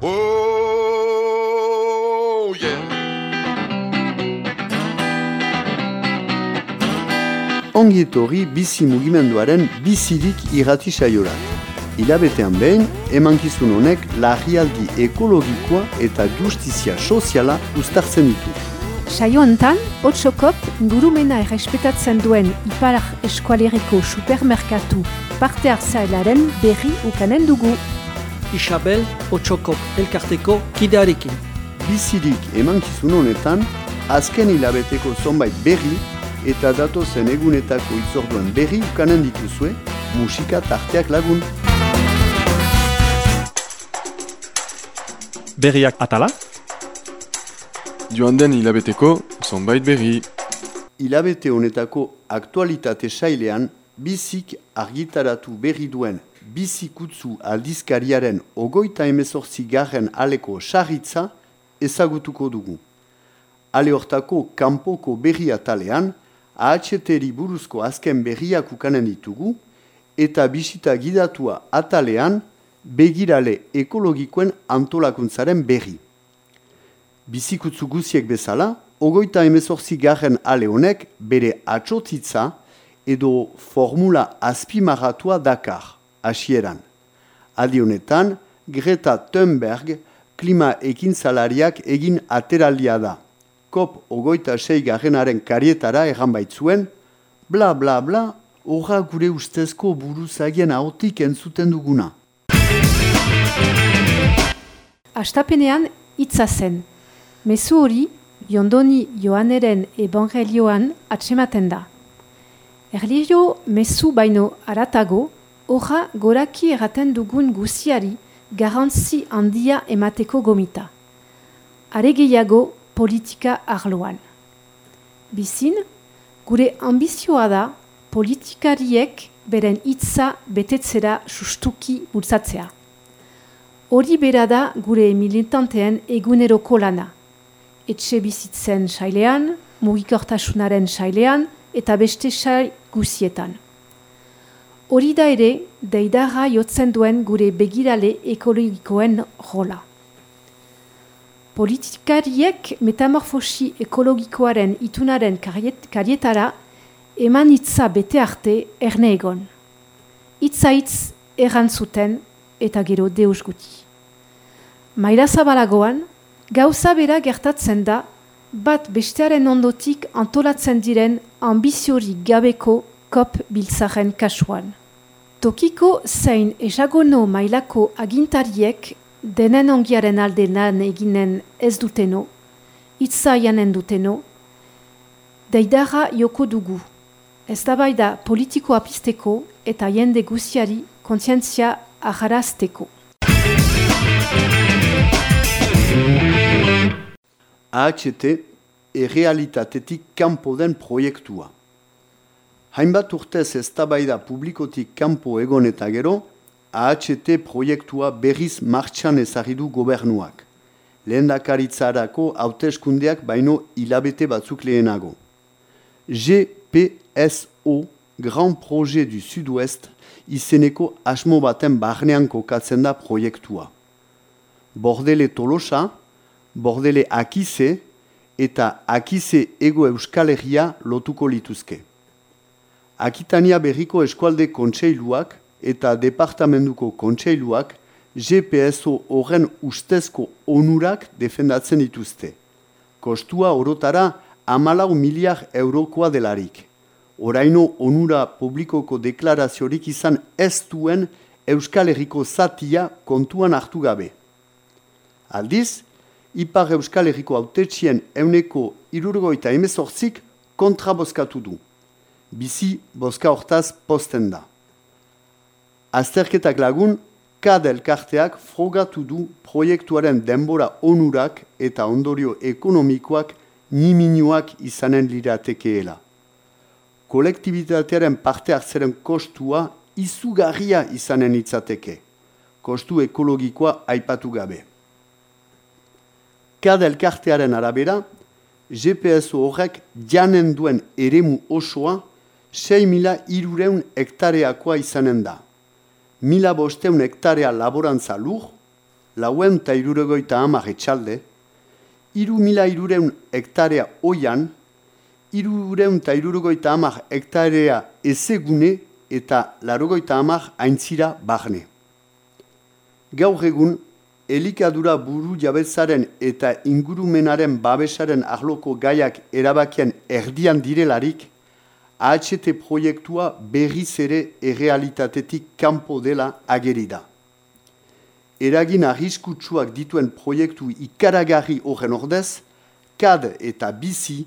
Oh, yeah. Ongi etorri bizi mugimenduaren bizirik irrati saiorat. Hilabetean behin, emankizun honek larrialdi ekologikoa eta justizia soziala uztartzen ditu. Saio hontan, Otsokop ingurumena errespetatzen duen Iparak Eskualeriko supermerkatu parte hartzailaren berri ukanen dugu. Isabel Otsokop elkarteko kidearekin. Bizirik emankizun honetan, azken hilabeteko zonbait berri eta datozen egunetako itzorduen berri ukanen dituzue, musika tarteak lagun. berriak atala, Joan den hilabeteko zonbait berri. Hilabete honetako aktualitate sailean, bizik argitaratu berri duen bizikutzu aldizkariaren ogoita emezortzi garren aleko sarritza ezagutuko dugu. Ale hortako kanpoko berri atalean, AHT-ri buruzko azken berriak ukanen ditugu, eta bisita gidatua atalean, begirale ekologikoen antolakuntzaren berri. Bizikutzu guziek bezala, ogoita emezortzi garren ale honek bere atxotitza edo formula azpimarratua dakar, hasieran. Aldi honetan, Greta Thunberg klima ekintzalariak egin ateraldia da. Kop ogoita sei garrenaren karietara egan baitzuen, bla bla bla, horra gure ustezko buruzagien ahotik entzuten duguna. Astapenean hitza zen. Mezu hori, Jondoni Joaneren evangelioan atsematen da. Erlio mezu baino aratago, horra goraki erraten dugun guziari garantzi handia emateko gomita. Are gehiago politika arloan. Bizin, gure ambizioa da politikariek beren hitza betetzera sustuki bultzatzea. Hori bera da gure militanteen eguneroko lana. Etxe bizitzen sailean, mugikortasunaren sailean eta beste sail guzietan. Hori da ere, deidarra jotzen duen gure begirale ekologikoen rola. Politikariek metamorfosi ekologikoaren itunaren kariet, karietara eman hitza bete arte erne egon. Hitza hitz errantzuten eta gero deus guti. Maila zabalagoan, gauza bera gertatzen da, bat bestearen ondotik antolatzen diren ambiziori gabeko kop biltzaren kasuan. Tokiko zein esagono mailako agintariek denen ongiaren alde lan eginen ez duteno, hitza janen duteno, deidarra joko dugu. Ez da bai da politikoa pizteko eta jende guziari kontzientzia aharazteko. AHT errealitatetik kanpo den proiektua. Hainbat urtez eztabaida publikotik kanpo egon eta gero, AHT proiektua berriz martxan ezagidu gobernuak. Lehendakaritzarako hauteskundeak baino hilabete batzuk lehenago. GPSO, Grand Projet du Sud-Ouest, izeneko asmo baten barnean kokatzen da proiektua. Bordele Tolosa, Bordele Akize eta Akize Ego Euskal Herria lotuko lituzke. Akitania berriko eskualde kontseiluak eta departamentuko kontseiluak GPSO horren ustezko onurak defendatzen dituzte. Kostua orotara amalau miliar eurokoa delarik. Oraino onura publikoko deklaraziorik izan ez duen Euskal Herriko zatia kontuan hartu gabe. Aldiz, Ipar Euskal Herriko autetxien euneko irurgoita emezortzik kontra bozkatu du. Bizi bozka hortaz posten da. Azterketak lagun, KAD elkarteak frogatu du proiektuaren denbora onurak eta ondorio ekonomikoak niminuak izanen liratekeela. Kolektibitatearen parte hartzeren kostua izugarria izanen itzateke. Kostu ekologikoa aipatu gabe. KAD elkartearen arabera, GPSO horrek janen duen eremu osoa 6.000 irureun hektareakoa izanen da. Mila bosteun hektarea laborantza lur, lauen eta iruregoita hamar etxalde, iru mila irureun hektarea oian, irureun eta iruregoita hamar hektarea ezegune eta larogoita hamar aintzira bahne. Gaur egun, elikadura buru jabetzaren eta ingurumenaren babesaren ahloko gaiak erabakien erdian direlarik, AHT proiektua berriz ere errealitatetik kanpo dela ageri da. Eragin arriskutsuak dituen proiektu ikaragarri horren ordez, KAD eta bizi,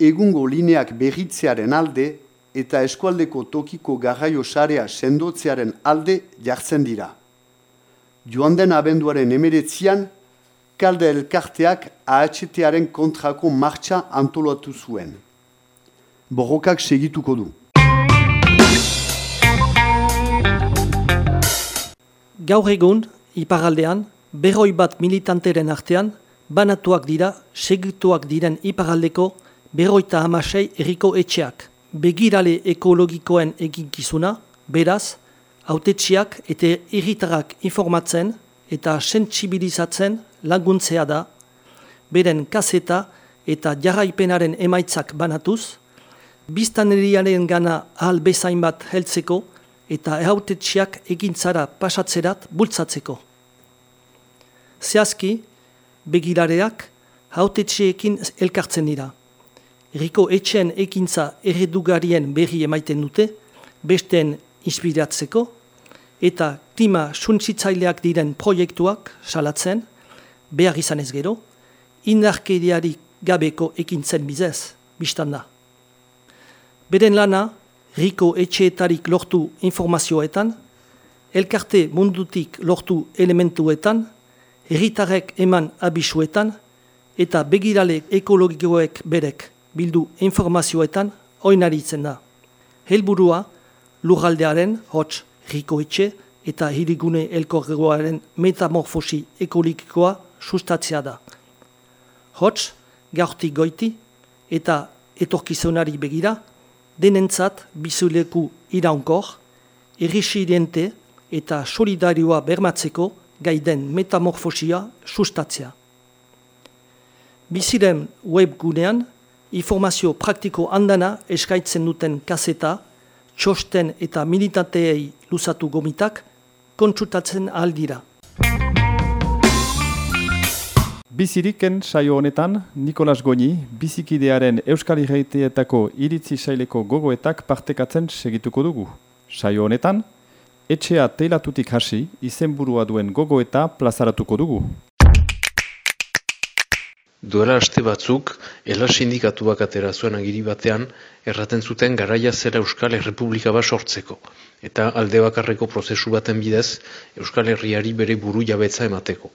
egungo lineak berritzearen alde eta eskualdeko tokiko garraio sarea sendotzearen alde jartzen dira joan den abenduaren emeretzian, kalde elkarteak AHT-aren kontrako martxa antolatu zuen. Borrokak segituko du. Gaur egun, iparaldean, berroi bat militanteren artean, banatuak dira, segituak diren iparaldeko, berroita hamasei erriko etxeak. Begirale ekologikoen eginkizuna, beraz, autetxiak eta irritarak informatzen eta sentsibilizatzen laguntzea da, beren kaseta eta jarraipenaren emaitzak banatuz, biztaneriaren gana ahal bezain bat heltzeko eta autetxiak egintzara pasatzerat bultzatzeko. Zehazki, begirareak hautetxeekin elkartzen dira. Eriko etxen ekintza erredugarien berri emaiten dute, besten inspiratzeko, eta klima suntzitzaileak diren proiektuak salatzen, behar izan ez gero, indarkediari gabeko ekintzen bizez, biztan da. Beren lana, riko etxeetarik lortu informazioetan, elkarte mundutik lortu elementuetan, herritarek eman abisuetan, eta begirale ekologikoek berek bildu informazioetan oinaritzen da. Helburua, lurraldearen, hots, rikoetxe eta hirigune elkorregoaren metamorfosi ekologikoa sustatzea da. Hots, gaurti goiti eta etorkizunari begira, denentzat bizuleku iraunkor, erresidiente eta solidarioa bermatzeko gaiden metamorfosia sustatzea. Biziren webgunean, informazio praktiko handana eskaitzen duten kaseta, txosten eta militanteei luzatu gomitak kontsutatzen aldira. Biziriken saio honetan, Nikolas Goni, bizikidearen Euskal Irreiteetako iritzi saileko gogoetak partekatzen segituko dugu. Saio honetan, etxea teilatutik hasi, izenburua duen gogoeta plazaratuko dugu. Duela aste batzuk, ela sindikatuak atera zuen agiri batean, erraten zuten garaia zera Euskal Herrepublika bat sortzeko, eta alde bakarreko prozesu baten bidez, Euskal Herriari bere buru jabetza emateko.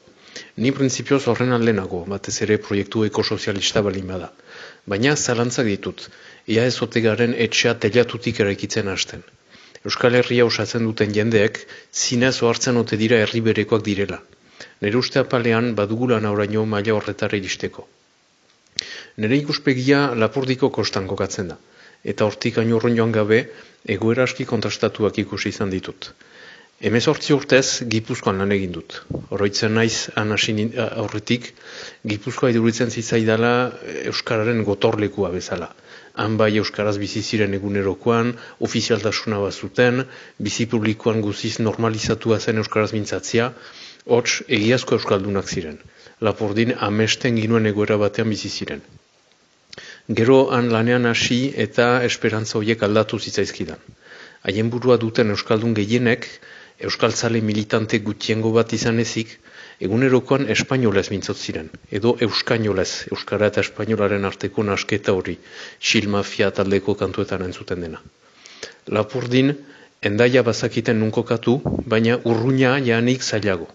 Ni printzipioz horren aldenago, batez ere proiektu ekosozialista balin bada. Baina zalantzak ditut, ea ezotegaren etxea telatutik eraikitzen hasten. Euskal Herria osatzen duten jendeek, zinez ohartzen ote dira herri berekoak direla. Nere uste apalean badugula nauraino maila horretara iristeko. Nere ikuspegia lapurdiko kostan kokatzen da, eta hortik ainurron joan gabe egoera aski kontrastatuak ikusi izan ditut. Hemezortzi urtez Gipuzkoan lan egin dut. Horroitzen naiz anasin aurretik Gipuzkoa iduritzen zitzaidala Euskararen gotorlekua bezala. Han bai Euskaraz bizi ziren egunerokoan, ofizialtasuna bazuten, bizi publikoan guziz normalizatua zen Euskaraz mintzatzia, Hots, egiazko euskaldunak ziren. Lapordin amesten ginuen egoera batean bizi ziren. Gero han lanean hasi eta esperantza horiek aldatu zitzaizkidan. Haien burua duten euskaldun gehienek, euskaltzale militante gutiengo bat izan ezik, egunerokoan espainolez mintzot ziren, edo euskainolez, euskara eta espainolaren arteko nasketa hori, xilmafia taldeko kantuetan entzuten dena. Lapordin, endaia bazakiten nunkokatu, baina urruña janik zailago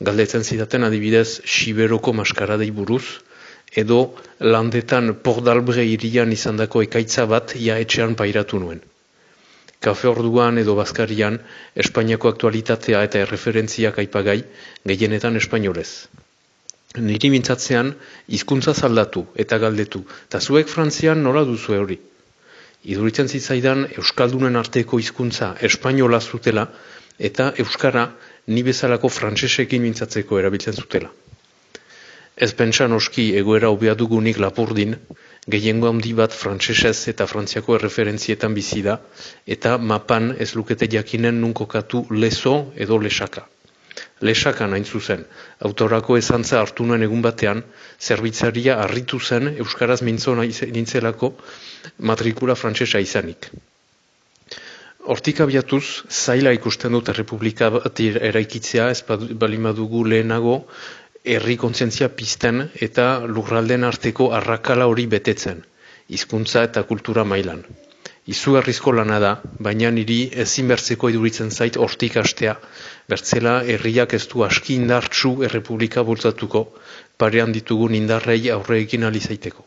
galdetzen zidaten adibidez Siberoko maskaradei buruz, edo landetan pordalbre irian izandako ekaitza bat ia etxean pairatu nuen. Kafe orduan edo bazkarian, Espainiako aktualitatea eta erreferentziak aipagai, gehienetan espainolez. Niri mintzatzean, hizkuntza zaldatu eta galdetu, eta zuek frantzian nola duzu hori. Iduritzen zitzaidan, Euskaldunen arteko hizkuntza espainola zutela, eta Euskara ni bezalako frantsesekin mintzatzeko erabiltzen zutela. Ez pentsa noski egoera obiadugunik lapurdin, gehiengo handi bat frantsesez eta frantziako erreferentzietan bizi da, eta mapan ez lukete jakinen nun kokatu lezo edo lesaka. Lesaka nain zuzen, autorako ezantza hartu nuen egun batean, zerbitzaria harritu zen Euskaraz mintzo nintzelako matrikula frantsesa izanik. Hortik abiatuz, zaila ikusten dut errepublika bat eraikitzea, ez balimadugu lehenago, herri kontzientzia pizten eta lurralden arteko arrakala hori betetzen, hizkuntza eta kultura mailan. Izugarrizko lana da, baina niri ezin bertzeko iduritzen zait hortik astea, bertzela herriak ez du aski indartsu errepublika bultzatuko, parean ditugun indarrei aurre egin alizaiteko.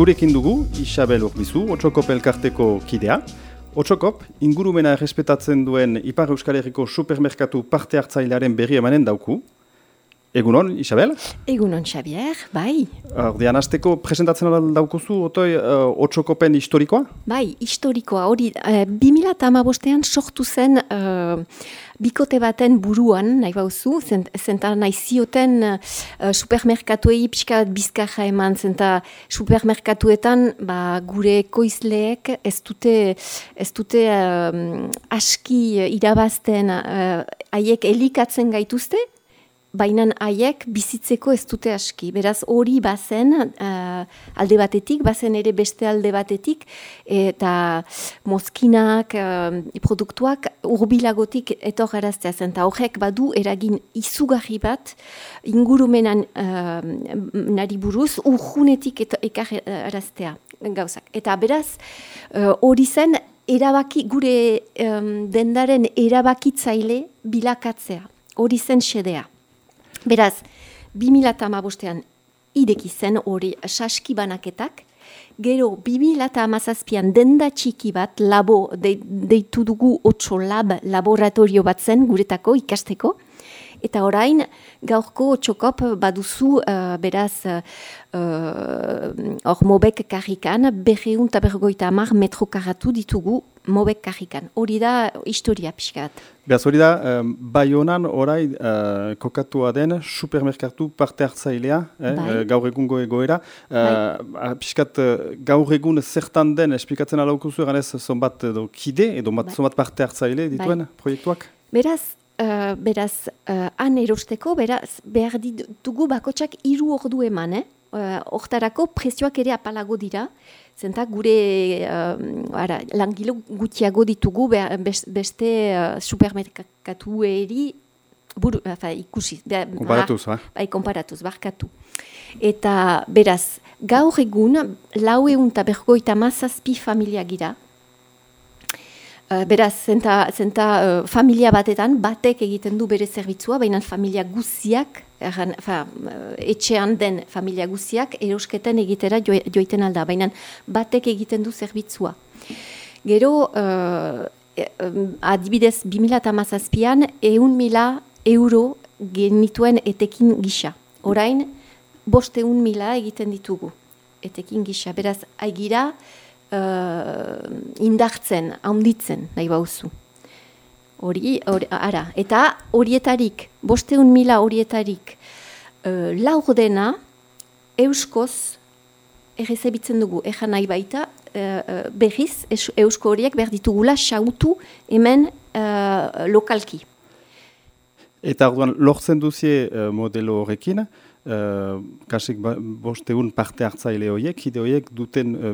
Gurekin dugu, Isabel Urbizu, Otsokop elkarteko kidea. Otsokop, ingurumena errespetatzen duen Ipar Euskal Herriko supermerkatu parte hartzailearen berri emanen dauku. Egunon, Isabel? Egunon, Xavier, bai. Ordean, azteko presentatzen daukuzu, otoi, uh, otxokopen historikoa? Bai, historikoa, hori, uh, 2008an sortu zen uh, bikote baten buruan, nahi bauzu, zenta nahi zioten uh, supermerkatuei pixka bizkarra eman, zenta supermerkatuetan ba, gure koizleek ez dute, ez dute uh, aski irabazten haiek uh, elikatzen gaituzte, baina haiek bizitzeko ez dute aski. Beraz hori bazen uh, alde batetik, bazen ere beste alde batetik, eta mozkinak, uh, produktuak urbilagotik etor garaztea zen. Eta horrek badu eragin izugarri bat ingurumenan uh, nari buruz urjunetik ekar araztea gauzak. Eta beraz hori zen erabaki, gure um, dendaren erabakitzaile bilakatzea. Hori zen xedea. Beraz, 2008an ideki zen hori saski banaketak, gero 2008an denda txiki bat labo deitu dugu otso lab laboratorio bat zen guretako ikasteko, eta orain gaurko txokop baduzu uh, beraz uh, hor mobek karrikan, berreun eta bergoita amar metro karatu ditugu mobek karrikan. Hori da historia pixkat. Beaz hori da, um, bai honan orai uh, kokatua den supermerkatu parte hartzailea, eh, bai. uh, gaur egungo egoera. Uh, Piskat gaur egun zertan den esplikatzen alaukuzu egan ez zonbat edo kide edo bai. zonbat parte hartzaile dituen bai. proiektuak? Beraz, uh, beraz, uh, han erosteko, beraz, behar ditugu bakotsak hiru ordu eman, eh? Hortarako prezioak ere apalago dira, zenta gure uh, ara, langilo gutiago ditugu beste uh, supermerkatu eri buru, ikusi. Komparatuz, ba? Bai, komparatuz, barkatu. Eta beraz, gaur egun lau egun eta bergoita mazazpi familia gira, Uh, beraz, zenta, zenta uh, familia batetan, batek egiten du bere zerbitzua, baina familia guziak, erran, fa, uh, etxean den familia guziak, erosketen egitera jo, joiten alda, baina batek egiten du zerbitzua. Gero, uh, adibidez, 2008an, eun mila euro genituen etekin gisa. Orain, boste eun mila egiten ditugu etekin gisa. Beraz, aigira, uh, indartzen, handitzen, nahi bauzu. Hori, ara, eta horietarik, bosteun mila horietarik, uh, laur dena, euskoz, errezebitzen dugu, ejan nahi baita, uh, berriz, eusko horiek behar ditugula, xautu hemen uh, lokalki. Eta orduan, lortzen duzie uh, modelo horrekin, Uh, kasik ba, bosteun parte hartzaile horiek, hide horiek duten uh,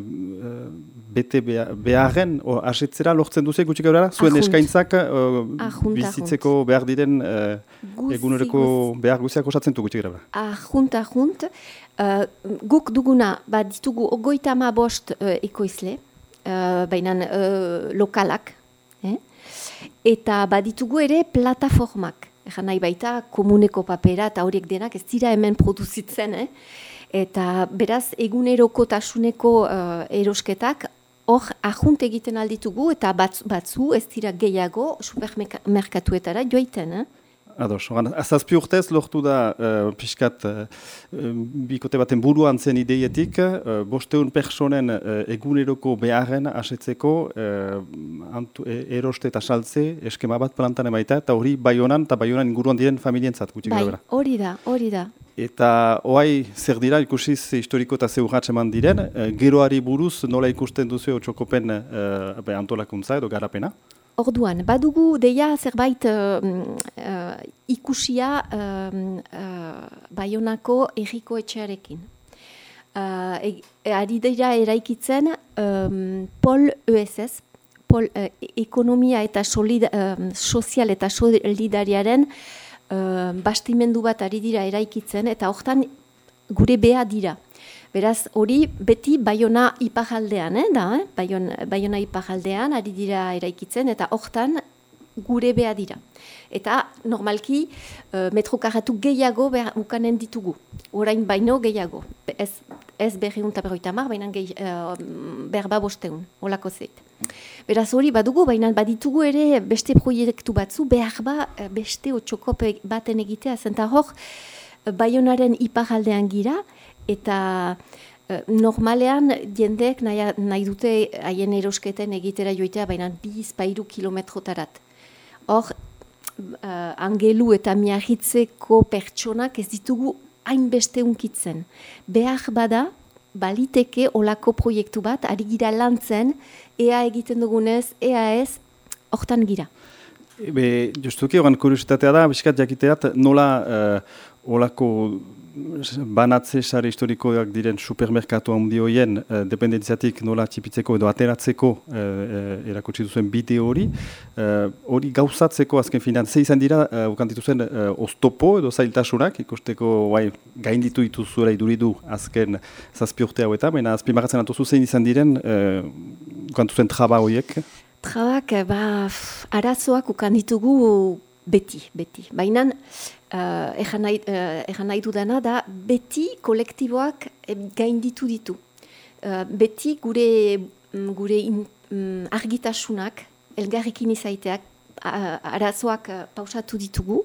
bete beharren, o, asetzera lortzen duze gutxik gaurara? Zuen eskaintzak uh, bizitzeko behar diren uh, egunereko behar guziak osatzen du gutxik gaurara? Ahunt, ahunt. Uh, guk duguna, ba, ditugu ogoita ma bost uh, ekoizle, uh, baina uh, lokalak, eh? eta baditugu ere plataformak. Egan nahi baita, komuneko papera eta horiek denak ez dira hemen produzitzen, eh? Eta beraz, eguneroko tasuneko uh, erosketak, hor, ahunt egiten alditugu eta batzu, batzu ez dira gehiago supermerkatuetara joiten, eh? Ados, azazpi urtez lortu da uh, pixkat uh, bikote baten buruan zen ideietik, uh, bosteun personen uh, eguneroko beharren asetzeko uh, e, eroste eta saltze eskema bat plantan emaita, eta hori bai honan eta bai honan inguruan diren familientzat gutxik bai, hori da, hori da. Eta oai zer dira ikusiz historiko eta zeugatz eman diren, geroari buruz nola ikusten duzu txokopen uh, antolakuntza edo garapena? Orduan, badugu deia zerbait uh, uh, ikusia uh, uh, Bayonako erriko etxearekin. Uh, e, ari dira eraikitzen um, Pol ESS, Pol uh, Ekonomia eta solid, uh, Sozial eta Solidariaren uh, bastimendu bat ari dira eraikitzen, eta hortan gure bea dira. Beraz, hori beti baiona ipajaldean, eh, da, eh? baiona ipajaldean, ari dira eraikitzen, eta hortan gure beha dira. Eta normalki uh, metrokarratu gehiago behar ukanen ditugu. Orain baino gehiago. Ez, ez berri unta berroita mar, baina uh, berba bosteun, holako zeit. Beraz hori badugu, baina baditugu ere beste proiektu batzu, behar ba beste otxokop baten egitea, zenta hor, Baionaren iparaldean gira, eta uh, normalean jendeek nahi, nahi dute haien erosketen egitera joitea, baina biz bairu kilometrotarat. Hor, uh, angelu eta miahitzeko pertsonak ez ditugu hainbeste unkitzen. Behar bada, baliteke olako proiektu bat, ari gira lantzen, ea egiten dugunez, ea ez, hortan gira. Be, justuki, oran kuriositatea da, biskat jakiteat, nola uh, olako banatze sare historikoak diren supermerkatu handi horien uh, dependentziatik nola txipitzeko edo ateratzeko uh, uh, erakutsi duzen bide hori. Hori gauzatzeko azken finan, ze izan dira, uh, ukantitu zen, uh, oztopo edo zailtasunak, ikusteko bai, gainditu ituzuela iduridu azken zazpi urte hauetan, baina azpimagatzen atuzu zein izan diren, uh, ukantu zen traba horiek? Trabak, ba, arazoak ukanditugu beti, beti. Baina, uh, ejan, nahi, uh, nahi dudana da, beti kolektiboak gainditu ditu. Uh, beti gure, mm, gure in, um, argitasunak, elgarrekin izaiteak, arazoak uh, pausatu ditugu,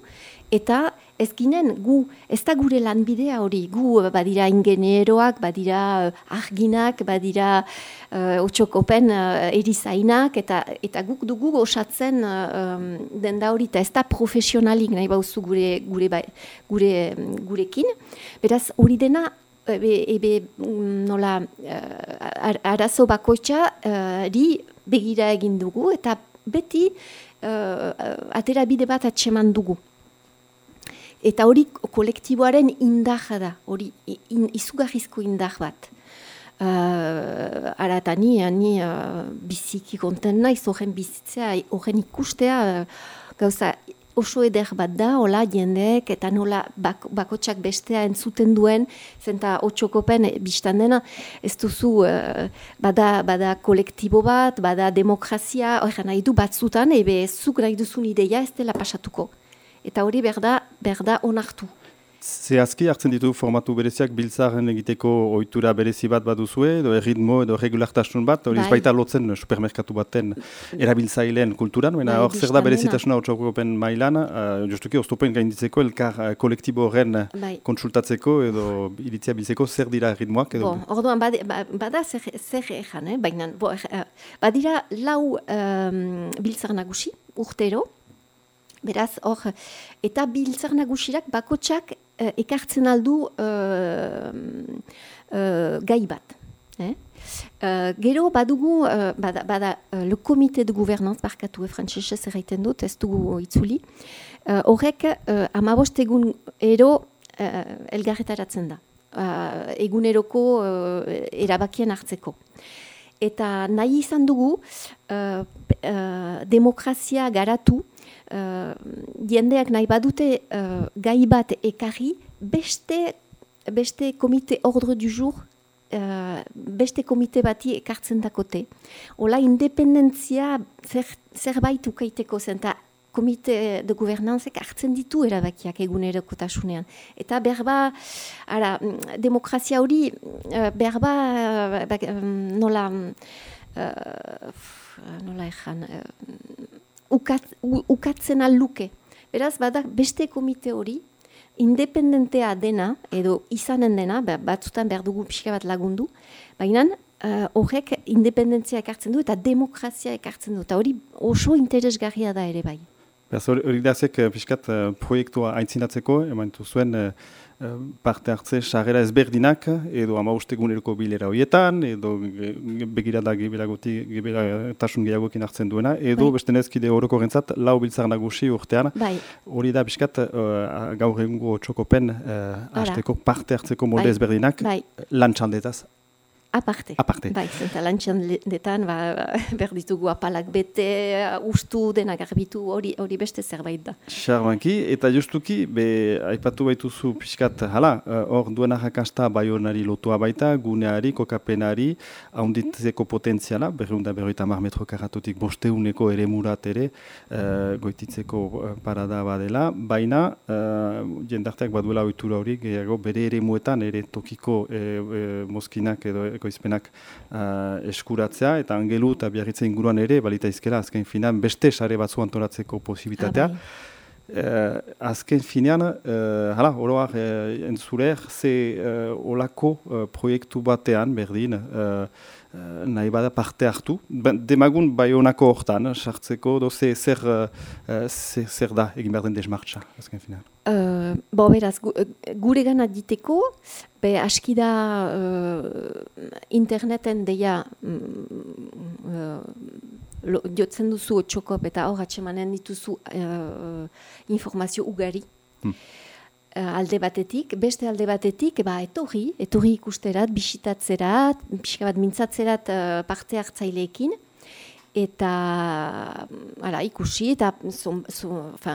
eta ez ginen gu, ez da gure lanbidea hori, gu uh, badira ingenieroak, badira uh, arginak, badira uh, otxokopen uh, erizainak, eta, eta guk dugu osatzen um, denda hori, eta ez da profesionalik nahi bauzu gure, gure, bai, gure, gurekin. Beraz, hori dena, ebe, ebe nola, uh, arazo bakoitza uh, begira egin dugu, eta beti uh, atera bide bat atseman dugu. Eta hori kolektiboaren indar da, hori in, izugarrizko indar bat. Uh, ara eta ni, ni uh, biziki konten naiz, horren bizitzea, horren ikustea, uh, gauza oso eder bat da, hola jendeek, eta nola bak, bakotsak bestea entzuten duen, zenta otxokopen e, biztan dena, ez duzu uh, bada, bada kolektibo bat, bada demokrazia, hori nahi du batzutan, ebe zuk nahi duzun ideia ez dela pasatuko. Eta hori berda, berda onartu. Zehazki hartzen ditu formatu bereziak biltzaren egiteko ohitura berezi bat baduzue, edo erritmo edo regulartasun bat, hori bai. baita lotzen supermerkatu baten erabiltzaileen kulturan, baina bai, hor zer da berezitasuna otxokopen mailan, uh, justuki oztopen gainditzeko elkar uh, kolektibo horren bai. konsultatzeko edo iritzia biltzeko zer dira erritmoak? Edo... Bo, orduan, bada, bada zer, zer ejan, eh? baina uh, badira lau um, biltzar nagusi, urtero, Beraz, hor, eta biltzar nagusirak bakotsak uh, ekartzen aldu uh, uh, gai bat. Eh? Uh, gero badugu, uh, bada, bada uh, le komite de gouvernance, barkatu, e frantzesez erraiten dut, ez dugu itzuli, horrek uh, amabost egun ero uh, elgarretaratzen da. Uh, eguneroko uh, erabakien hartzeko. Eta nahi izan dugu uh, uh, demokrazia garatu uh, jendeak nahi badute uh, gai bat ekarri, beste, beste komite ordre du jour, uh, beste komite bati ekartzen dakote. Ola, independentzia zer, zerbait ukaiteko zen, komite de guvernanzek hartzen ditu erabakiak egunerokotasunean. Eta berba, ara, demokrazia hori, berba, nola, uh, nola ezan, ukat, ukatzen aluke. Beraz, bada beste komite hori, independentea dena, edo izanen dena, ba, batzutan behar dugu pixka bat lagundu, baina uh, horrek independentzia ekartzen du eta demokrazia ekartzen du, eta hori oso interesgarria da ere bai. Beraz, hori da zek, eh, pixkat, uh, proiektua aintzinatzeko, eman zuen, uh, parte hartze sarrera ezberdinak edo ama usteguneroko bilera horietan edo begirada geberagotik geberatasun gehiagokin hartzen duena edo bai. beste nezkide horoko gentzat lau biltzar nagusi urtean bai. hori da biskat uh, gaur egungo txokopen uh, parte hartzeko molde bai. ezberdinak bai. lantxandetaz Aparte. Aparte. Bai, zenta lantxan detan, ba, berditugu apalak bete, ustu dena garbitu, hori hori beste zerbait da. Charmanki, eta justuki, be, aipatu baituzu pixkat, hala, eh, hor duena jakasta baionari lotua baita, guneari, kokapenari, haunditzeko potentziala, berreunda berroita mar metro karatotik bosteuneko ere murat ere, uh, goititzeko uh, parada badela, baina, uh, jendarteak baduela oitura hori, gehiago, bere ere muetan, ere tokiko e, e, mozkinak edo ekoizpenak uh, eskuratzea, eta angelu eta biarritza inguruan ere, balita izkera, azken finan, beste sare batzu. Ah, bai. Uh, azken finean, uh, hala, oroak uh, entzuler, ze uh, olako uh, proiektu batean, berdin, uh, nahi bada parte hartu. Demagun bai honako hortan, sartzeko, doze zer, uh, zer, zer da egin behar den desmartza, azken finean. Uh, bo, beraz, gu, gure gana diteko, be aski da interneten deia uh, jotzen duzu txokop eta hor atxemanen dituzu uh, informazio ugari. Hmm. Uh, alde batetik, beste alde batetik, ba, etorri, etorri ikusterat, bisitatzerat, pixka bat mintzatzerat uh, parte hartzaileekin, eta ala, ikusi eta zon,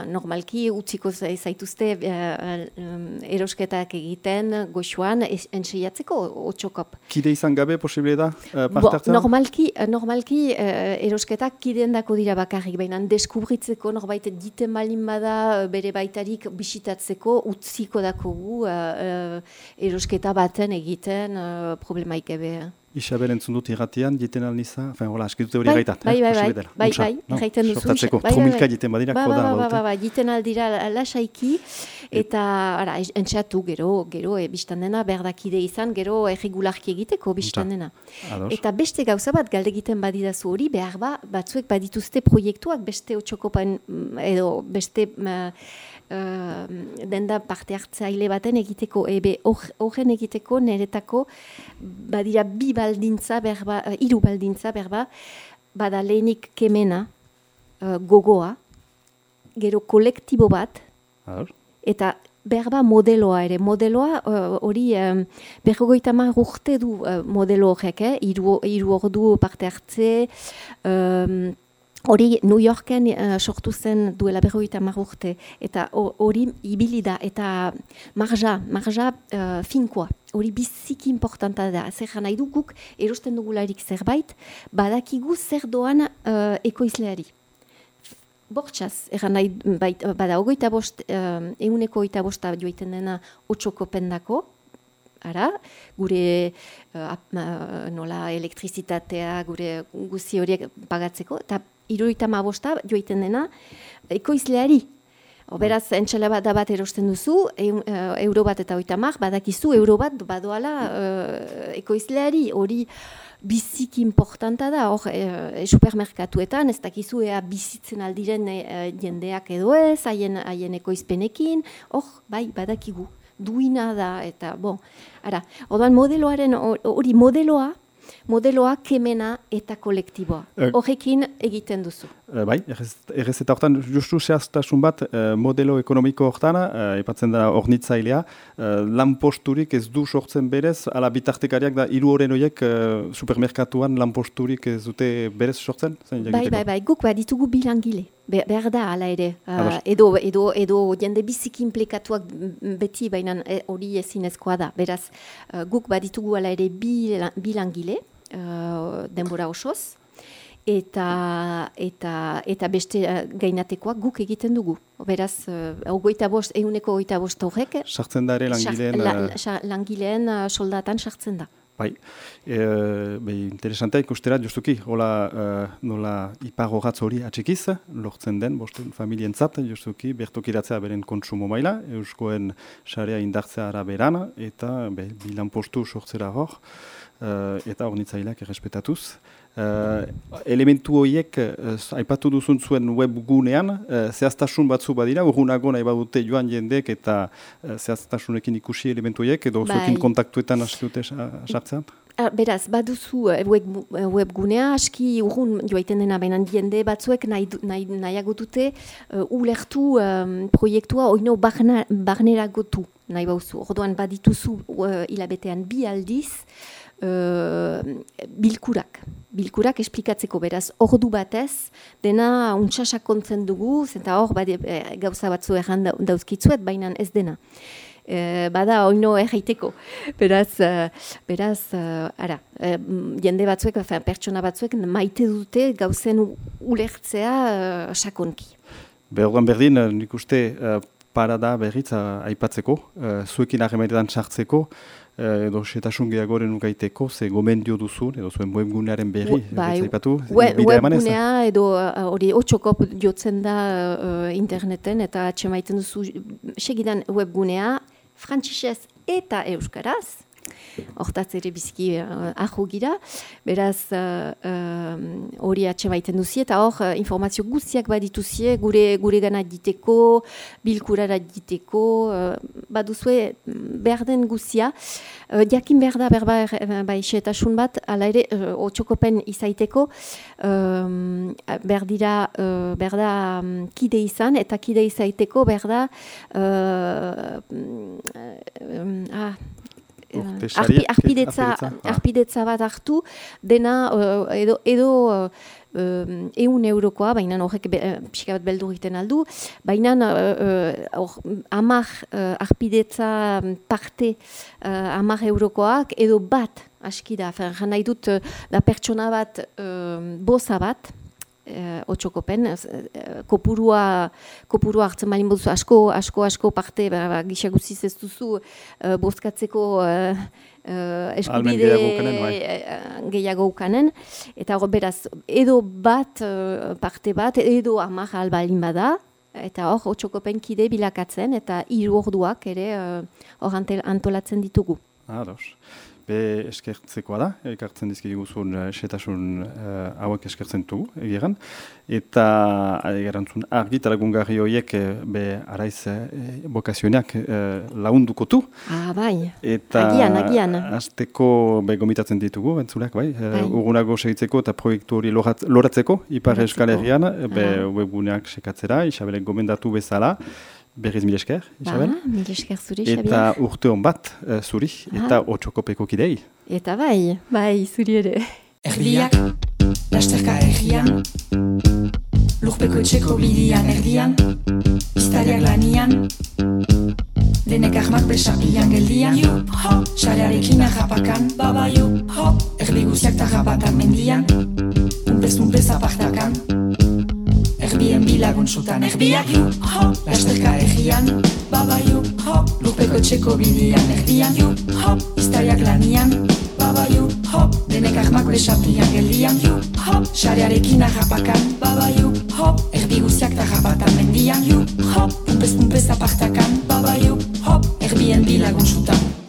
normalki utziko zaituzte uh, erosketak egiten goxuan enseiatzeko otxokop. Kide izan gabe posible da uh, Normalki, normalki uh, erosketak kideen dako dira bakarrik, baina deskubritzeko norbait diten malin bada bere baitarik bisitatzeko utziko dako gu uh, erosketa baten egiten problemaik ebe. Isabel entzun dut irratian, jiten alniza, enfin, hola, aski dute hori bai, gaitat. Bai, bai, bai, bai, bai, bai, gaiten duzu. Sortatzeko, tromilka jiten badira, koda. Ba, ba, ba, ba, jiten aldira lasaiki, eta, ara, entxatu, gero, gero, e, biztan dena, berdakide izan, gero, erregularki egiteko, biztan dena. Eta beste gauza bat, galde egiten badidazu hori, behar ba, batzuek badituzte proiektuak, beste otxokopan, edo, beste, uh, denda parte hartzaile baten egiteko, ebe horren egiteko niretako badira bi baldintza berba, uh, iru baldintza berba, bada lehenik kemena, uh, gogoa, gero kolektibo bat, eta berba modeloa ere, modeloa hori uh, um, berrogoita urte du uh, modelo horrek, eh? iru, iru ordu parte hartze, um, Hori New Yorken uh, sortu zen duela berroita marrurte, eta hori ibili da, eta marja, marja uh, finkoa, hori biziki importanta da, zer nahi du guk erosten dugularik zerbait, badakigu zer doan uh, ekoizleari. Bortxaz, eran nahi, bait, bada, ogoita bost, uh, eguneko ogoita bosta joiten dena otxoko pendako, ara, gure uh, nola elektrizitatea, gure guzi horiek pagatzeko, eta iruita bosta joiten dena, ekoizleari. Oberaz, entxela bat bat erosten duzu, e, euro bat eta oita mar, badakizu, euro bat badoala uh, ekoizleari, hori biziki importanta da, hor, e, supermerkatuetan, ez dakizu ea bizitzen aldiren e, jendeak edo ez, haien, haien ekoizpenekin, hor, bai, badakigu, duina da, eta, bon, ara, odan modeloaren, hori modeloa, modeloa kemena eta kolektiboa. Eh. Horrekin egiten duzu. Uh, bai, errez eta horretan, justu zehaztasun bat, uh, modelo ekonomiko horretan, uh, epatzen da ornitzailea, uh, lan posturik ez du sortzen berez, ala bitartekariak da, hiru horren horiek uh, supermerkatuan lan posturik ez dute berez sortzen? Bai, bai, bai, guk baditugu bilangile. Behar da, ala ere. Uh, edo, edo, edo jende bizik implikatuak beti, baina hori ezinezkoa da. Beraz, uh, guk baditugu ala ere bilangile, uh, denbora osoz, eta, eta, eta beste uh, gainatekoak guk egiten dugu. Beraz, uh, bost, eguneko goita bost horrek... Sartzen da ere langileen... La, langileen soldatan sartzen da. Bai, e, be, interesantea ikusterat, justuki, hola, uh, nola ipagoratz hori atxekiz, lortzen den, bosten familien zat, justuki, bertokiratzea beren kontsumo maila, euskoen sarea indartzea araberan, eta be, bilan postu sortzera hor, uh, eta ornitzaileak errespetatuz. Uh, elementu horiek, uh, aipatu duzun zuen webgunean, uh, zehaztasun batzu badira, urgunago nahi badute joan jendek eta uh, zehaztasunekin ikusi elementu horiek, edo bai. zuekin kontaktuetan aski dute sartzean? Beraz, baduzu webgunea, aski urgun joaiten dena, baina jende batzuek nahi, nahi, nahiago dute uh, ulertu um, proiektua oino barneragotu nahi bauzu. Orduan badituzu uh, hilabetean bi aldiz, uh, bilkurak. Bilkurak esplikatzeko beraz, ordu batez, dena untsasak kontzen dugu, zenta hor, bade, gauza batzu erran dauzkitzuet, baina ez dena. E, bada oino erraiteko. Beraz, beraz ara, jende batzuek, pertsona batzuek, maite dute gauzen ulertzea sakonki. Berduan berdin, nik uste, parada berriz aipatzeko, zuekin ahemairetan sartzeko, edo setasun gehiagoren ukaiteko, ze gomendio duzun, edo zuen webgunearen berri, bai, zaipatu, emanez? webgunea edo uh, hori otxokop jotzen da uh, interneten eta atxemaiten duzu segidan webgunea frantzisez eta euskaraz. Hortaz ere biziki uh, aho gira, beraz uh, uh, hori atxe baiten duzi eta hor uh, informazio guztiak badituzie gure, gure gana diteko, bilkurara diteko, uh, baduzue behar den guzia. Uh, jakin behar da berba uh, bai xetasun bat, ala ere uh, otxokopen izaiteko, um, behar dira, uh, behar da um, kide izan eta kide izaiteko behar da uh, Saria- arpidetza, arpidetza, bat hartu, dena uh, edo, edo um, eun eurokoa, baina horrek be, uh, pixka bat beldur egiten aldu, baina uh, uh, amar uh, arpidetza parte uh, amar eurokoak edo bat aski da, Fer, nahi dut da pertsona bat uh, boza bat, uh, otxokopen, uh, kopurua, kopurua hartzen balin boduzu, asko, asko, asko parte, ba, ba, gisa guziz ez duzu uh, bozkatzeko uh, uh, eskubide gehiago ukanen, bai. eh, gehiago ukanen. Eta hor, beraz, edo bat uh, parte bat, edo amak albalin bada, eta hor, otxokopen kide bilakatzen, eta hiru orduak ere hor antolatzen ditugu. Ados. Be eskertzekoa da, ekartzen dizkiguzun uh, setasun uh, hauek eskertzen dugu, egeran. Eta egerantzun argi eta lagungarri horiek eh, be araiz eh, bokazioneak eh, launduko tu. Ah, bai. Eta Agian, agian. Azteko be gomitatzen ditugu, bentzuleak, bai. Eh, Bai. Urgunago segitzeko eta proiektu hori lorat, loratzeko, Ipar. Euskal Herrian, eh, be Ah. webguneak sekatzera, Isabelek gomendatu bezala, berriz mil esker, Isabel. Ba, mil esker zuri, Eta Xabier. urte hon bat eh, zuri, eta otxokopeko kidei. Eta bai, bai, zuri ere. Erdiak, lasterka erdian Lurpeko etxeko bidian erdian. Biztariak lanian. Denek ahmak besapilan geldian. Xarearekin arrapakan Baba ju, Erdi guziak tarrapatan mendian. Unpez, unpez apartakan Erdien bilagun sutan erdiak ju Lasterka erdian Baba ju, Lurpeko etxeko bidian erdian ju Biztariak lanian Baba ju, Denek ahmak besapilan geldian ju Xarearekin arrapakan Baba ju, Erdi guziak tarrapatan mendian ju Unpez, unpez apartakan Baba ju, Erbien bilagun sutan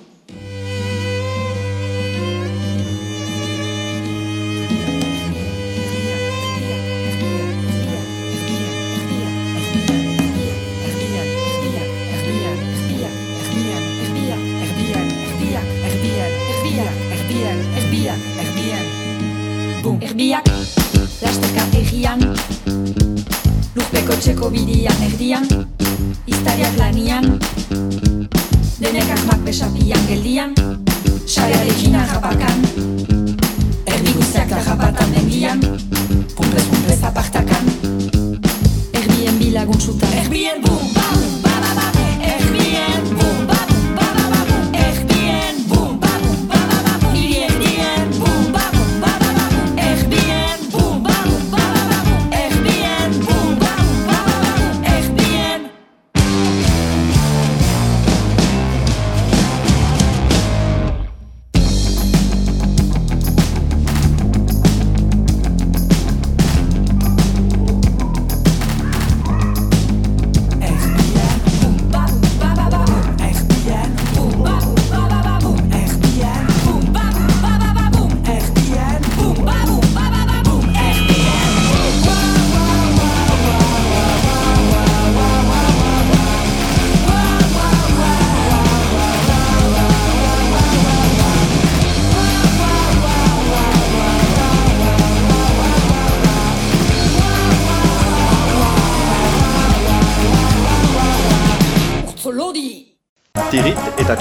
Lurpeko txeko bidian erdian Iztariak lanian Denek ahmak besapian geldian Xarearekin arrapakan Erdi guztiak tarrapatan mendian Pumpez, pumpez apartakan Erbien bilagun sutan Erbien bum,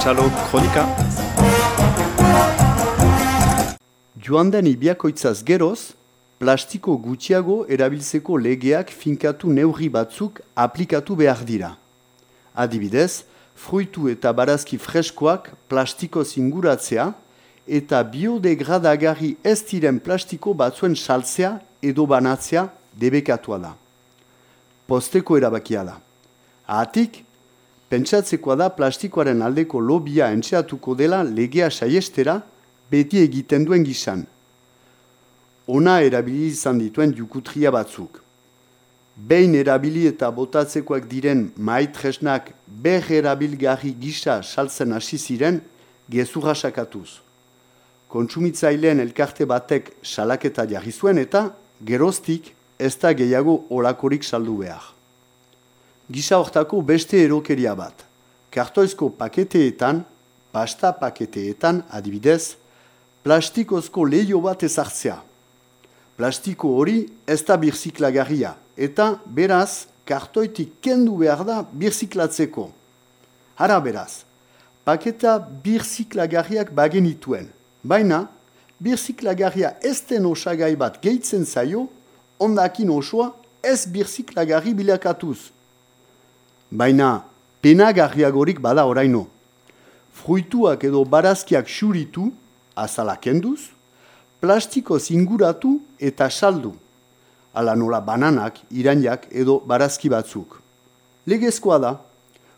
Txalo kronika. Joan den ibiakoitzaz geroz, plastiko gutxiago erabiltzeko legeak finkatu neurri batzuk aplikatu behar dira. Adibidez, fruitu eta barazki freskoak plastiko zinguratzea eta biodegradagarri ez diren plastiko batzuen saltzea edo banatzea debekatua da. Posteko erabakia da. Ahatik, Pentsatzekoa da plastikoaren aldeko lobia entxeatuko dela legea saiestera beti egiten duen gizan. Ona erabili izan dituen jukutria batzuk. Behin erabili eta botatzekoak diren maitresnak ber erabilgarri gisa saltzen hasi ziren gezurra sakatuz. Kontsumitzaileen elkarte batek salaketa jarri zuen eta geroztik ez da gehiago olakorik saldu behar. Gisa hortako beste erokeria bat. Kartoizko paketeetan, pasta paketeetan adibidez, plastikozko lehio bat ezartzea. Plastiko hori ez da birziklagarria eta beraz kartoitik kendu behar da birziklatzeko. Hara beraz, paketa birziklagarriak bagenituen, baina birziklagarria ez den osagai bat gehitzen zaio, ondakin osoa ez birziklagarri bilakatuz. Baina penagarriagorik bada oraino. Fruituak edo barazkiak xuritu, azala kenduz, plastiko zinguratu eta saldu. Ala nola bananak, iranjak edo barazki batzuk. Legezkoa da,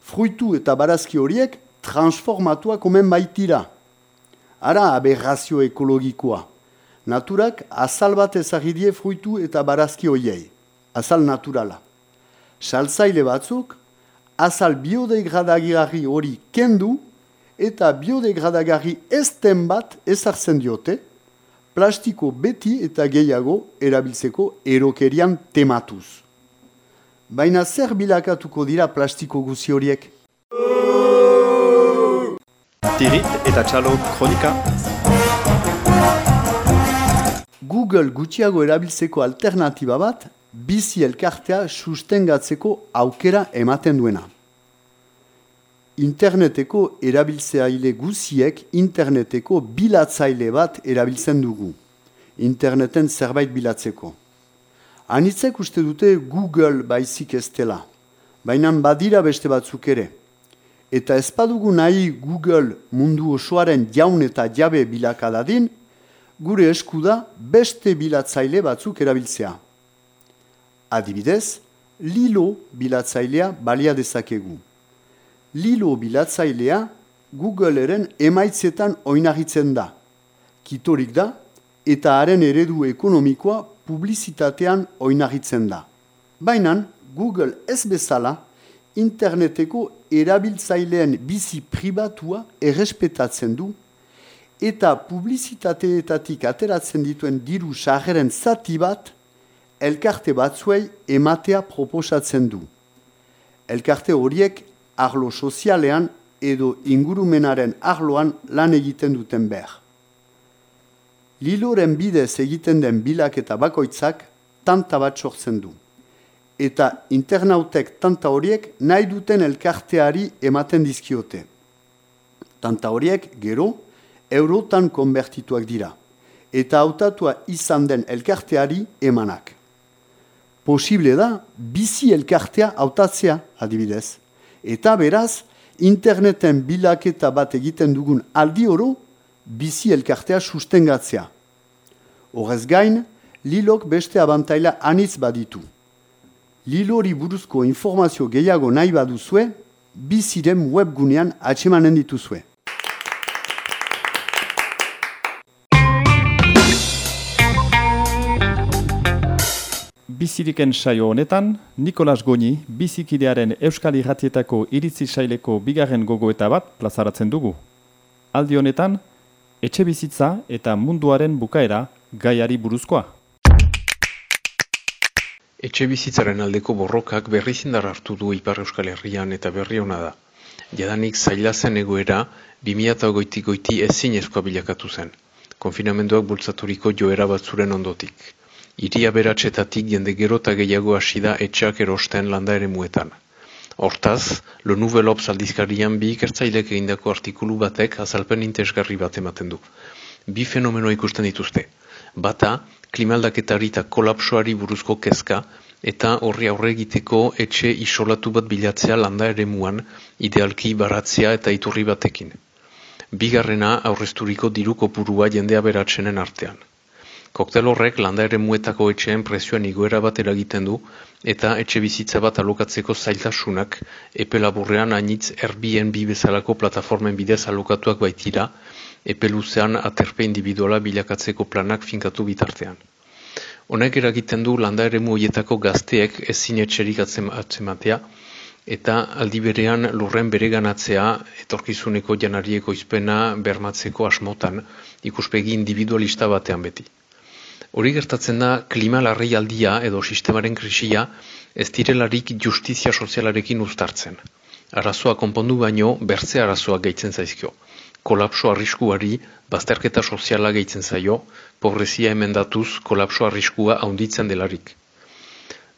fruitu eta barazki horiek transformatuak omen baitira. Ara aberrazio ekologikoa. Naturak azal bat ezagidie fruitu eta barazki horiei. Azal naturala. Saltzaile batzuk, azal biodegradagarri hori kendu eta biodegradagarri ezten bat ezartzen diote, plastiko beti eta gehiago erabiltzeko erokerian tematuz. Baina zer bilakatuko dira plastiko guzi horiek? Tirit eta txalo kronika. Google gutxiago erabiltzeko alternatiba bat, bizi elkartea sustengatzeko aukera ematen duena. Interneteko erabiltzeaile guziek interneteko bilatzaile bat erabiltzen dugu. Interneten zerbait bilatzeko. Anitzek uste dute Google baizik ez dela, baina badira beste batzuk ere. Eta ez badugu nahi Google mundu osoaren jaun eta jabe bilakadadin, gure eskuda beste bilatzaile batzuk erabiltzea. Adibidez, Lilo bilatzailea balia dezakegu. Lilo bilatzailea Googleren emaitzetan oinarritzen da. Kitorik da eta haren eredu ekonomikoa publizitatean oinarritzen da. Baina Google ez bezala interneteko erabiltzaileen bizi pribatua errespetatzen du eta publizitateetatik ateratzen dituen diru sarreren zati bat elkarte batzuei ematea proposatzen du. Elkarte horiek arlo sozialean edo ingurumenaren arloan lan egiten duten behar. Liloren bidez egiten den bilak eta bakoitzak tanta bat sortzen du. Eta internautek tanta horiek nahi duten elkarteari ematen dizkiote. Tanta horiek gero eurotan konbertituak dira. Eta hautatua izan den elkarteari emanak. Posible da, bizi elkartea hautatzea adibidez. Eta beraz, interneten bilaketa bat egiten dugun aldi oro, bizi elkartea sustengatzea. Horrez gain, Lilok beste abantaila anitz baditu. Lilori buruzko informazio gehiago nahi baduzue, biziren webgunean atsemanen dituzue. Biziriken saio honetan, Nikolas Goni, bizikidearen Euskal Irratietako iritzi saileko bigarren gogoeta bat plazaratzen dugu. Aldi honetan, etxe bizitza eta munduaren bukaera gaiari buruzkoa. Etxe bizitzaren aldeko borrokak berri zindar hartu du Ipar Euskal Herrian eta berri hona da. Jadanik zaila zen egoera, 2008 goiti ezin eskoa bilakatu zen. Konfinamenduak bultzaturiko joera batzuren ondotik. Iria beratsetatik jende gerota gehiago hasi da etxak erosten landa ere muetan. Hortaz, Lo Nouvel Ops aldizkarian bi ikertzailek egindako artikulu batek azalpen intesgarri bat ematen du. Bi fenomeno ikusten dituzte. Bata, klimaldaketari eta kolapsoari buruzko kezka, eta horri aurre egiteko etxe isolatu bat bilatzea landa ere muan, idealki baratzea eta iturri batekin. Bigarrena aurrezturiko diru kopurua jendea beratsenen artean. Koktel horrek landa ere muetako etxeen prezioan igoera bat eragiten du eta etxe bizitza bat alokatzeko zailtasunak epe laburrean hainitz Airbnb bezalako plataformen bidez alokatuak baitira epe luzean aterpe individuala bilakatzeko planak finkatu bitartean. Honek eragiten du landa ere muetako gazteek ezin etxerik atzematea eta aldi berean lurren bereganatzea etorkizuneko janarieko izpena bermatzeko asmotan ikuspegi individualista batean beti. Hori gertatzen da klima aldia edo sistemaren krisia ez direlarik justizia sozialarekin uztartzen. Arazoa konpondu baino bertze arazoa gehitzen zaizkio. Kolapso arriskuari bazterketa soziala gehitzen zaio, pobrezia emendatuz kolapso arriskua haunditzen delarik.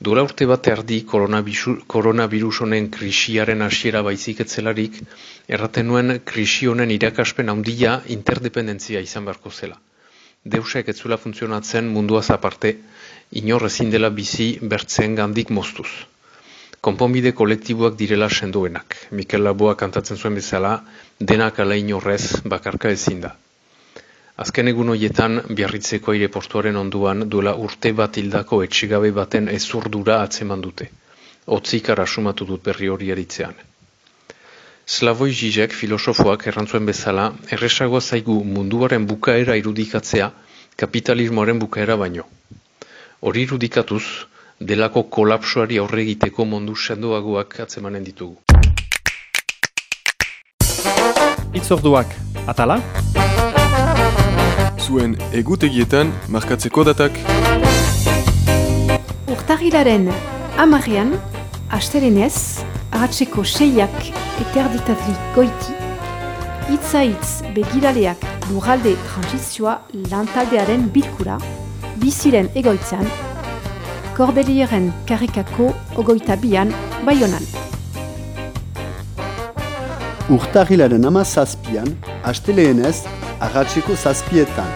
Dura urte bat erdi koronavirus honen krisiaren hasiera baizik etzelarik, erraten nuen krisi honen irakaspen handia interdependentzia izan beharko zela deusek ez zula funtzionatzen munduaz aparte, inor ezin dela bizi bertzen gandik moztuz. Konponbide kolektiboak direla senduenak. Mikel Laboa kantatzen zuen bezala, denak ala inorrez bakarka ezin da. Azken egun horietan, biarritzeko aireportuaren onduan duela urte bat hildako etxigabe baten ezurdura atzeman dute. Otzik arasumatu dut berri hori eritzean. Slavoj Žižek filosofoak errantzuen bezala, erresagoa zaigu munduaren bukaera irudikatzea kapitalismoaren bukaera baino. Hori irudikatuz, delako kolapsoari aurre egiteko mundu sendoagoak atzemanen ditugu. Itzorduak, atala? Zuen egutegietan markatzeko datak. Urtagilaren amarrean, asterenez, ahatzeko seiak eterditazli goiti, itzaitz begiraleak lurralde transizioa lantaldearen bilkura, biziren egoitzan, kordelieren karikako ogoita bian baionan. Urtahilaren ama zazpian, asteleenez, agatzeko zazpietan.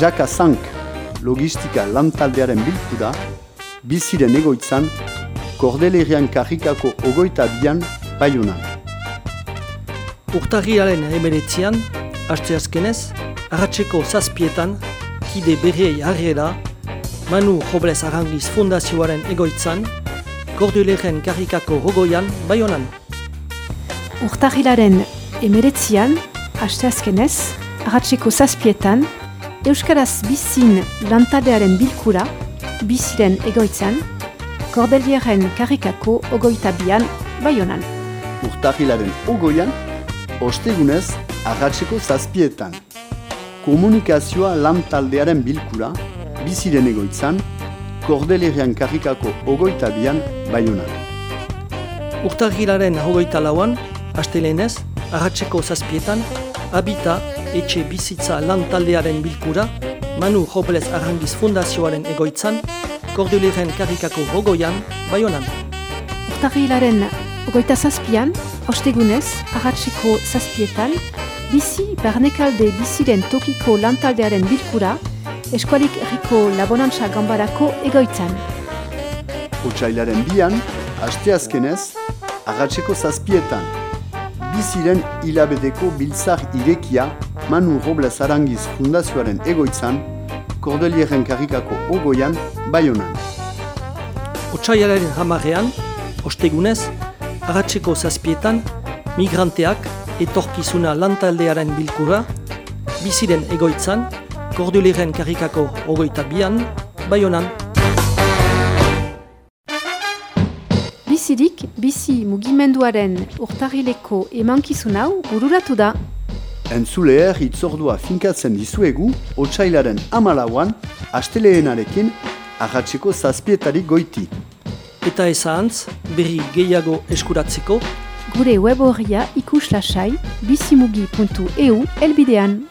Jaka Zank, logistika lantaldearen bilkura, biziren egoitzan, kordelerian karikako ogoita bian baionan. Urtarriaren emeretzian, haste azkenez, arratseko zazpietan, kide berriei harriera, Manu Robles Arangiz Fundazioaren egoitzan, Korduleren karikako rogoian, baionan. Urtarrilaren emeretzian, haste azkenez, arratseko zazpietan, Euskaraz bizin lantadearen bilkura, biziren egoitzan, Kordelieren karikako ogoita bian, baionan urtahilaren ogoian, ostegunez agatzeko zazpietan. Komunikazioa lan taldearen bilkura, biziren egoitzan, kordelerian karikako ogoita bian baionan. Urtahilaren ogoita lauan, astelenez, agatzeko zazpietan, habita etxe bizitza lan taldearen bilkura, Manu Robles Arangiz Fundazioaren egoitzan, Kordeliren karikako ogoian, baionan. Urtahilaren Ogoita zazpian, ostegunez, ahatsiko zazpietan, bizi barnekalde biziren tokiko lantaldearen bilkura, eskualik erriko labonantza gambarako egoitzan. Otsailaren bian, asteazkenez, ahatsiko zazpietan, biziren hilabedeko biltzar irekia Manu Robles Arangiz Fundazioaren egoitzan, Kordelieren karikako ogoian, baionan. Otsailaren hamarrean, ostegunez, Agatzeko zazpietan, migranteak etorkizuna lantaldearen bilkura, biziren egoitzan, korduleren karikako ogoita bian, baionan. Bizirik, bizi mugimenduaren urtarileko emankizun hau bururatu da. Entzuleer itzordua finkatzen dizuegu, otsailaren amalauan, asteleenarekin, agatzeko zazpietarik goiti eta ezahantz berri gehiago eskuratzeko gure web horria ikus lasai bizimugi.eu elbidean.